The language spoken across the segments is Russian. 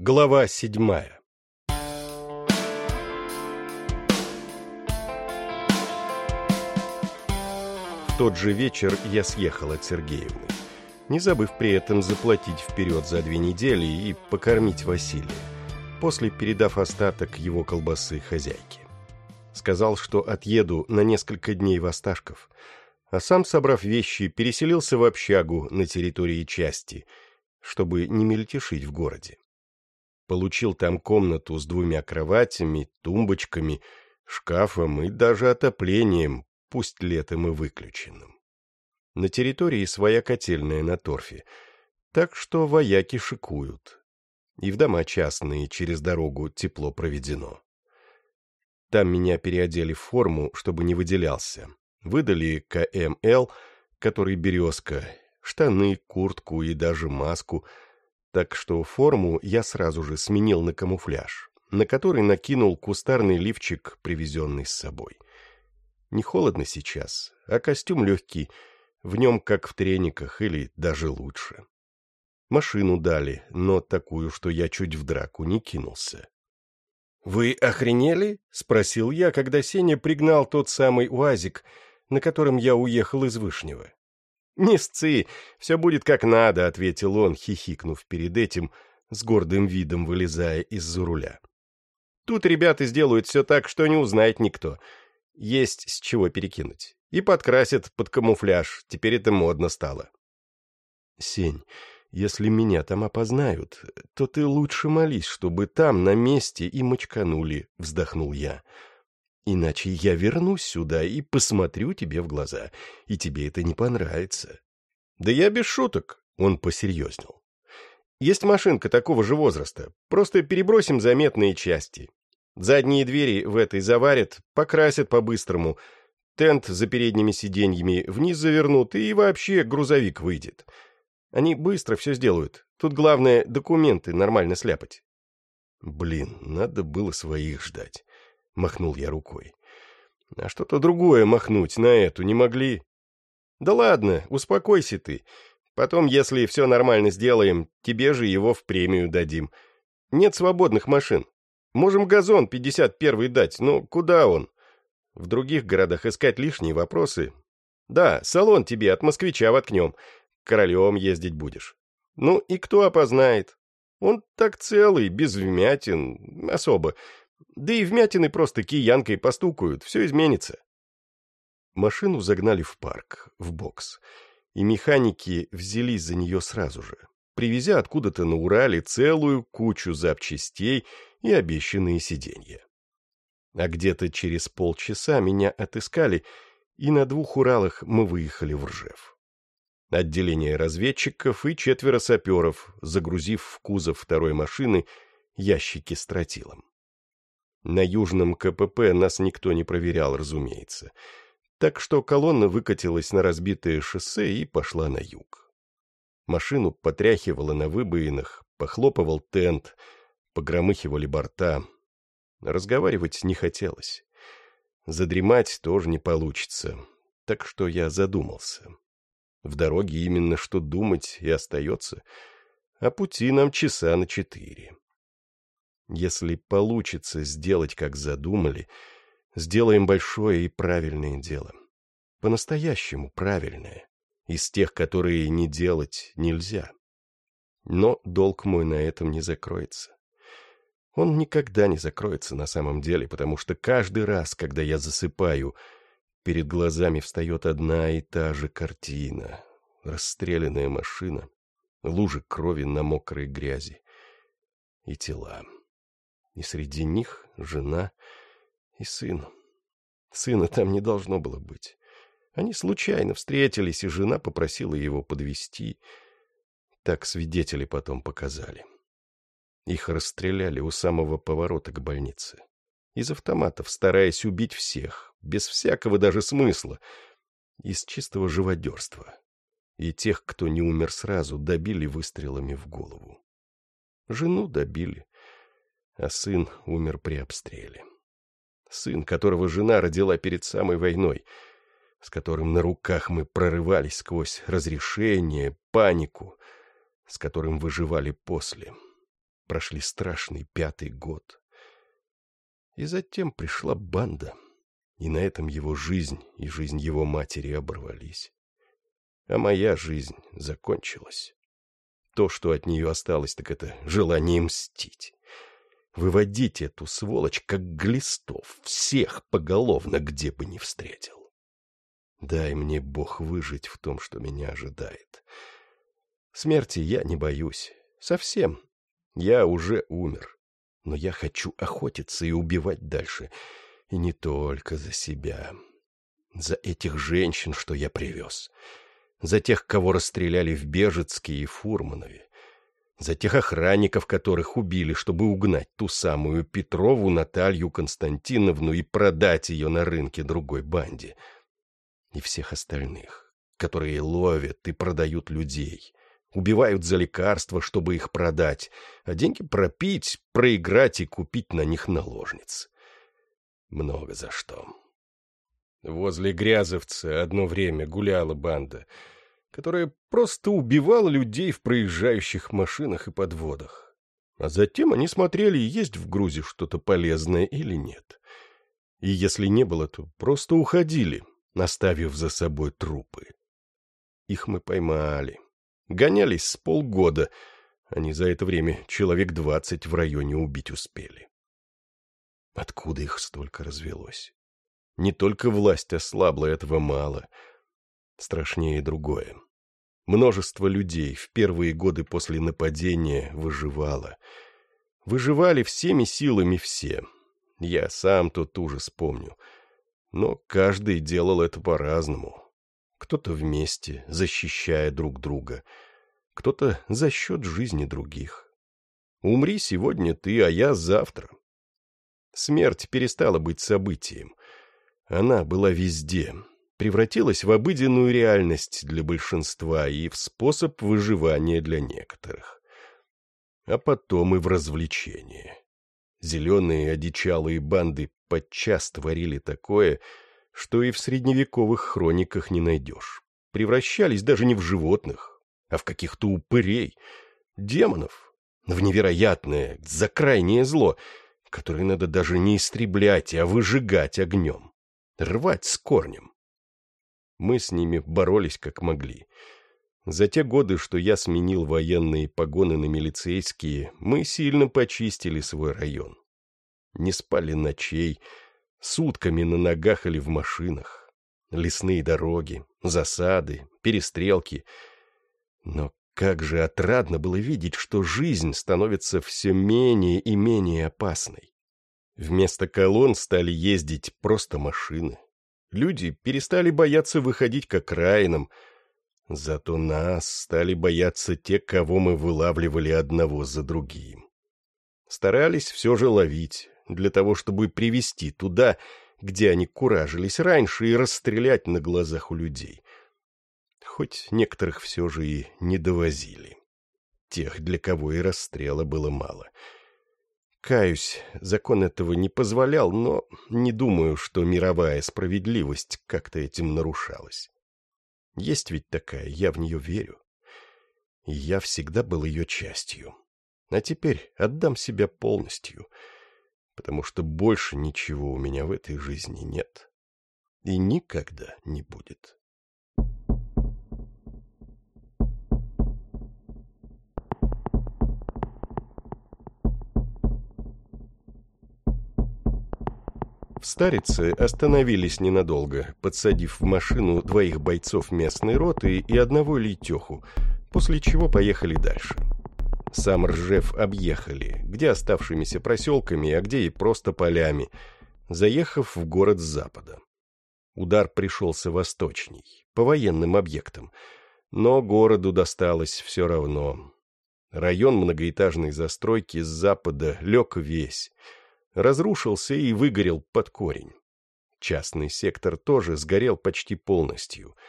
Глава седьмая В тот же вечер я съехал от Сергеевны, не забыв при этом заплатить вперед за две недели и покормить Василия, после передав остаток его колбасы хозяйке. Сказал, что отъеду на несколько дней в Осташков, а сам, собрав вещи, переселился в общагу на территории части, чтобы не мельтешить в городе. Получил там комнату с двумя кроватями, тумбочками, шкафом и даже отоплением, пусть летом и выключенным. На территории своя котельная на торфе, так что вояки шикуют. И в дома частные через дорогу тепло проведено. Там меня переодели в форму, чтобы не выделялся. Выдали КМЛ, который березка, штаны, куртку и даже маску, так что форму я сразу же сменил на камуфляж, на который накинул кустарный лифчик, привезенный с собой. Не холодно сейчас, а костюм легкий, в нем как в трениках или даже лучше. Машину дали, но такую, что я чуть в драку не кинулся. «Вы охренели?» — спросил я, когда Сеня пригнал тот самый УАЗик, на котором я уехал из Вышнего. «Не сцы, все будет как надо», — ответил он, хихикнув перед этим, с гордым видом вылезая из-за руля. «Тут ребята сделают все так, что не узнает никто. Есть с чего перекинуть. И подкрасят под камуфляж, теперь это модно стало. Сень, если меня там опознают, то ты лучше молись, чтобы там, на месте, и мочканули, вздохнул я. Иначе я вернусь сюда и посмотрю тебе в глаза, и тебе это не понравится. Да я без шуток, он посерьезнел. Есть машинка такого же возраста, просто перебросим заметные части. Задние двери в этой заварят, покрасят по-быстрому. Тент за передними сиденьями вниз завернут, и вообще грузовик выйдет. Они быстро все сделают. Тут главное документы нормально сляпать. Блин, надо было своих ждать. Махнул я рукой. А что-то другое махнуть на эту не могли. Да ладно, успокойся ты. Потом, если все нормально сделаем, тебе же его в премию дадим. Нет свободных машин. Можем газон 51 дать, но куда он? В других городах искать лишние вопросы. Да, салон тебе от москвича воткнем. Королем ездить будешь. Ну и кто опознает? Он так целый, без вмятин, особо. Да и вмятины просто киянкой постукают, все изменится. Машину загнали в парк, в бокс, и механики взялись за нее сразу же, привезя откуда-то на Урале целую кучу запчастей и обещанные сиденья. А где-то через полчаса меня отыскали, и на двух Уралах мы выехали в Ржев. Отделение разведчиков и четверо саперов, загрузив в кузов второй машины ящики с тротилом. На южном КПП нас никто не проверял, разумеется. Так что колонна выкатилась на разбитое шоссе и пошла на юг. Машину потряхивало на выбоинах, похлопывал тент — погромыхивали борта. Разговаривать не хотелось. Задремать тоже не получится, так что я задумался. В дороге именно что думать и остается, а пути нам часа на четыре. Если получится сделать, как задумали, сделаем большое и правильное дело. По-настоящему правильное, из тех, которые не делать нельзя. Но долг мой на этом не закроется. Он никогда не закроется на самом деле, потому что каждый раз, когда я засыпаю, перед глазами встает одна и та же картина. Расстрелянная машина, лужи крови на мокрой грязи и тела. И среди них жена и сын. Сына там не должно было быть. Они случайно встретились, и жена попросила его подвести. Так свидетели потом показали. Их расстреляли у самого поворота к больнице. Из автоматов, стараясь убить всех, без всякого даже смысла, из чистого живодерства. И тех, кто не умер сразу, добили выстрелами в голову. Жену добили, а сын умер при обстреле. Сын, которого жена родила перед самой войной, с которым на руках мы прорывались сквозь разрешение, панику, с которым выживали после. прошли страшный пятый год. И затем пришла банда, и на этом его жизнь и жизнь его матери оборвались. А моя жизнь закончилась. То, что от нее осталось, так это желание мстить. Выводить эту сволочь, как глистов, всех поголовно, где бы ни встретил. Дай мне Бог выжить в том, что меня ожидает. Смерти я не боюсь. Совсем. Я уже умер. Но я хочу охотиться и убивать дальше. И не только за себя. За этих женщин, что я привез. За тех, кого расстреляли в Бежецке и Фурманове. За тех охранников, которых убили, чтобы угнать ту самую Петрову Наталью Константиновну и продать ее на рынке другой банде. И всех остальных, которые ловят и продают людей — убивают за лекарства, чтобы их продать, а деньги пропить, проиграть и купить на них наложниц. Много за что. Возле Грязовца одно время гуляла банда, которая просто убивала людей в проезжающих машинах и подводах. А затем они смотрели, есть в грузе что-то полезное или нет. И если не было, то просто уходили, оставив за собой трупы. Их мы поймали. Гонялись с полгода. Они за это время человек двадцать в районе убить успели. Откуда их столько развелось? Не только власть ослабла, этого мало. Страшнее другое. Множество людей в первые годы после нападения выживало. Выживали всеми силами все. Я сам тот ужас помню. Но каждый делал это по-разному кто-то вместе, защищая друг друга, кто-то за счет жизни других. Умри сегодня ты, а я завтра. Смерть перестала быть событием. Она была везде, превратилась в обыденную реальность для большинства и в способ выживания для некоторых. А потом и в развлечение. Зеленые одичалые банды подчас творили такое, что и в средневековых хрониках не найдешь. Превращались даже не в животных, а в каких-то упырей, демонов, в невероятное, закрайнее зло, которое надо даже не истреблять, а выжигать огнем, рвать с корнем. Мы с ними боролись как могли. За те годы, что я сменил военные погоны на милицейские, мы сильно почистили свой район. Не спали ночей, сутками на ногах или в машинах. Лесные дороги, засады, перестрелки. Но как же отрадно было видеть, что жизнь становится все менее и менее опасной. Вместо колонн стали ездить просто машины. Люди перестали бояться выходить к окраинам, зато нас стали бояться те, кого мы вылавливали одного за другим. Старались все же ловить, для того, чтобы привести туда, где они куражились раньше, и расстрелять на глазах у людей. Хоть некоторых все же и не довозили. Тех, для кого и расстрела было мало. Каюсь, закон этого не позволял, но не думаю, что мировая справедливость как-то этим нарушалась. Есть ведь такая, я в нее верю. И я всегда был ее частью. А теперь отдам себя полностью — потому что больше ничего у меня в этой жизни нет. И никогда не будет. В Старице остановились ненадолго, подсадив в машину двоих бойцов местной роты и одного лейтеху, после чего поехали дальше. Сам Ржев объехали, где оставшимися проселками, а где и просто полями, заехав в город с запада. Удар пришелся восточней, по военным объектам, но городу досталось все равно. Район многоэтажной застройки с запада лег весь, разрушился и выгорел под корень. Частный сектор тоже сгорел почти полностью —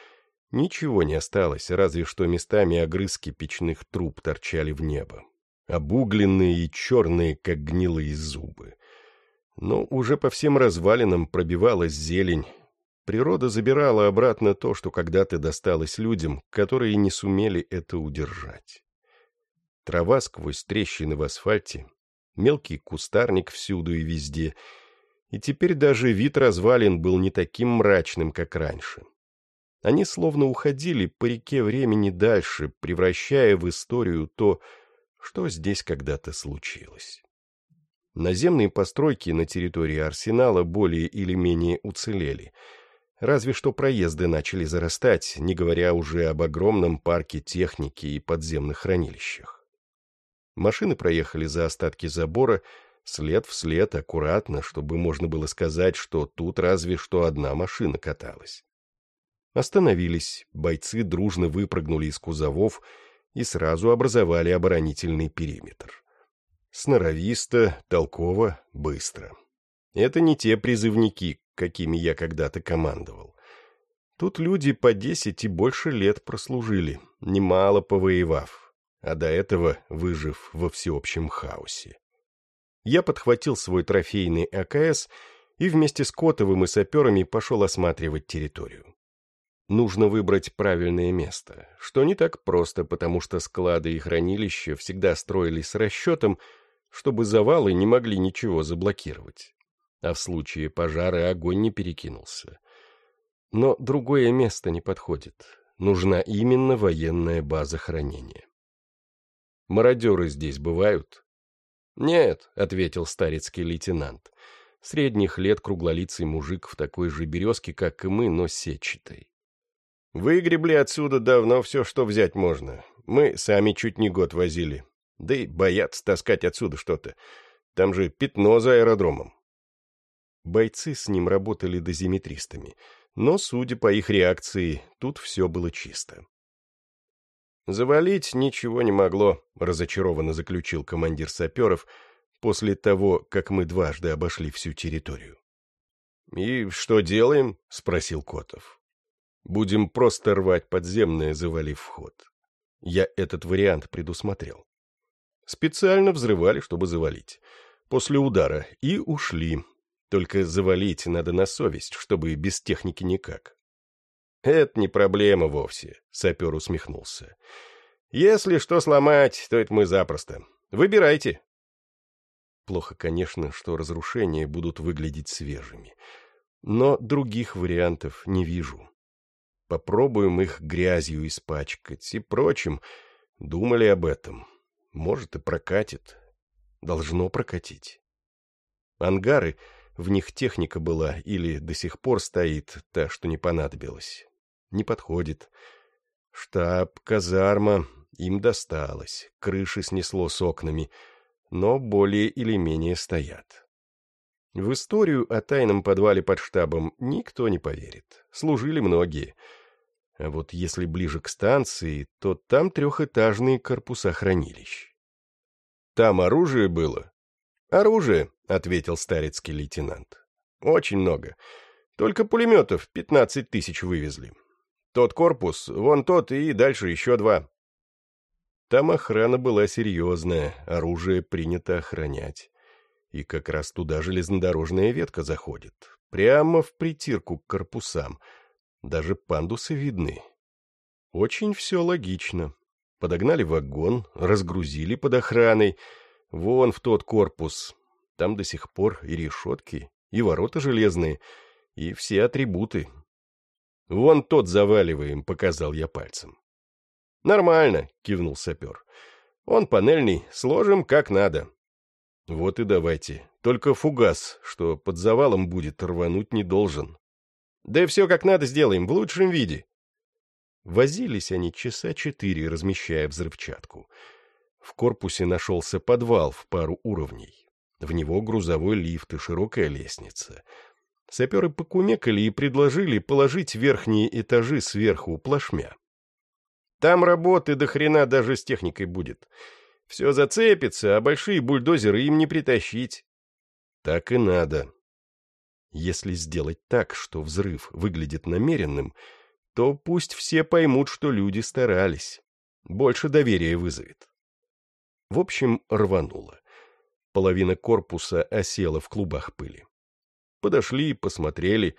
Ничего не осталось, разве что местами огрызки печных труб торчали в небо. Обугленные и черные, как гнилые зубы. Но уже по всем развалинам пробивалась зелень. Природа забирала обратно то, что когда-то досталось людям, которые не сумели это удержать. Трава сквозь трещины в асфальте, мелкий кустарник всюду и везде, и теперь даже вид развалин был не таким мрачным, как раньше. Они словно уходили по реке времени дальше, превращая в историю то, что здесь когда-то случилось. Наземные постройки на территории арсенала более или менее уцелели, разве что проезды начали зарастать, не говоря уже об огромном парке техники и подземных хранилищах. Машины проехали за остатки забора, след в след, аккуратно, чтобы можно было сказать, что тут разве что одна машина каталась. Остановились, бойцы дружно выпрыгнули из кузовов и сразу образовали оборонительный периметр. Сноровисто, толково, быстро. Это не те призывники, какими я когда-то командовал. Тут люди по десять и больше лет прослужили, немало повоевав, а до этого выжив во всеобщем хаосе. Я подхватил свой трофейный АКС и вместе с Котовым и саперами пошел осматривать территорию. Нужно выбрать правильное место, что не так просто, потому что склады и хранилища всегда строились с расчетом, чтобы завалы не могли ничего заблокировать. А в случае пожара огонь не перекинулся. Но другое место не подходит. Нужна именно военная база хранения. «Мародеры здесь бывают?» «Нет», — ответил старецкий лейтенант. Средних лет круглолицый мужик в такой же березке, как и мы, но сетчатой. Выгребли отсюда давно все, что взять можно. Мы сами чуть не год возили. Да и боятся таскать отсюда что-то. Там же пятно за аэродромом. Бойцы с ним работали дозиметристами, но, судя по их реакции, тут все было чисто. «Завалить ничего не могло», — разочарованно заключил командир саперов после того, как мы дважды обошли всю территорию. «И что делаем?» — спросил Котов. Будем просто рвать подземное, завалив вход. Я этот вариант предусмотрел. Специально взрывали, чтобы завалить. После удара. И ушли. Только завалить надо на совесть, чтобы без техники никак. Это не проблема вовсе, сапер усмехнулся. Если что сломать, то это мы запросто. Выбирайте. Плохо, конечно, что разрушения будут выглядеть свежими. Но других вариантов не вижу. Попробуем их грязью испачкать и прочим. Думали об этом. Может, и прокатит. Должно прокатить. Ангары, в них техника была или до сих пор стоит та, что не понадобилась. Не подходит. Штаб, казарма, им досталось. Крыши снесло с окнами, но более или менее стоят. В историю о тайном подвале под штабом никто не поверит. Служили многие. А вот если ближе к станции, то там трехэтажные корпуса хранилищ. «Там оружие было?» «Оружие», — ответил старецкий лейтенант. «Очень много. Только пулеметов пятнадцать тысяч вывезли. Тот корпус, вон тот и дальше еще два». Там охрана была серьезная, оружие принято охранять. И как раз туда железнодорожная ветка заходит, прямо в притирку к корпусам. Даже пандусы видны. Очень все логично. Подогнали вагон, разгрузили под охраной. Вон в тот корпус. Там до сих пор и решетки, и ворота железные, и все атрибуты. «Вон тот заваливаем», — показал я пальцем. «Нормально», — кивнул сапер. «Он панельный, сложим как надо». Вот и давайте. Только фугас, что под завалом будет, рвануть не должен. Да все как надо сделаем, в лучшем виде. Возились они часа четыре, размещая взрывчатку. В корпусе нашелся подвал в пару уровней. В него грузовой лифт и широкая лестница. Саперы покумекали и предложили положить верхние этажи сверху плашмя. Там работы до хрена даже с техникой будет. Все зацепится, а большие бульдозеры им не притащить. Так и надо. Если сделать так, что взрыв выглядит намеренным, то пусть все поймут, что люди старались. Больше доверия вызовет. В общем, рвануло. Половина корпуса осела в клубах пыли. Подошли, посмотрели.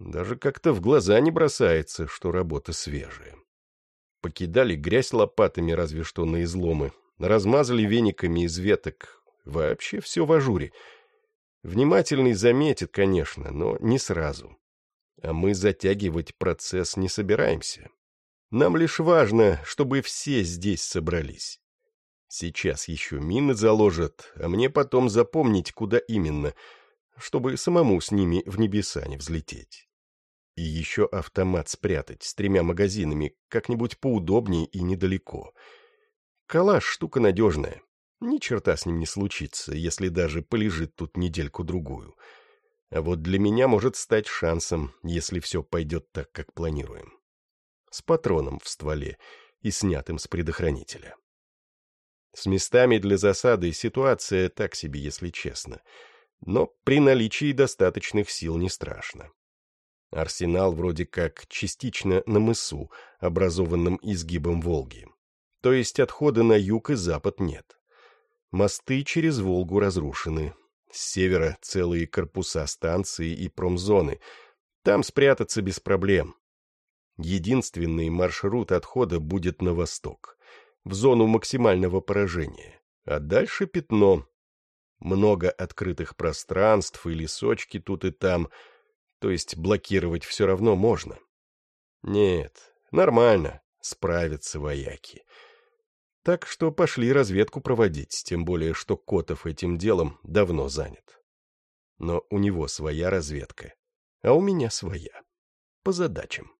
Даже как-то в глаза не бросается, что работа свежая. Покидали грязь лопатами разве что на изломы, размазали вениками из веток. Вообще все в ажуре. Внимательный заметит, конечно, но не сразу. А мы затягивать процесс не собираемся. Нам лишь важно, чтобы все здесь собрались. Сейчас еще мины заложат, а мне потом запомнить, куда именно, чтобы самому с ними в небеса не взлететь. И еще автомат спрятать с тремя магазинами, как-нибудь поудобнее и недалеко. Калаш — штука надежная. Ни черта с ним не случится, если даже полежит тут недельку-другую. А вот для меня может стать шансом, если все пойдет так, как планируем. С патроном в стволе и снятым с предохранителя. С местами для засады ситуация так себе, если честно. Но при наличии достаточных сил не страшно. Арсенал вроде как частично на мысу, образованном изгибом Волги. То есть отхода на юг и запад нет. Мосты через Волгу разрушены. С севера целые корпуса станции и промзоны. Там спрятаться без проблем. Единственный маршрут отхода будет на восток, в зону максимального поражения. А дальше пятно. Много открытых пространств и лесочки тут и там — то есть блокировать все равно можно. Нет, нормально, справятся вояки. Так что пошли разведку проводить, тем более, что Котов этим делом давно занят. Но у него своя разведка, а у меня своя. По задачам.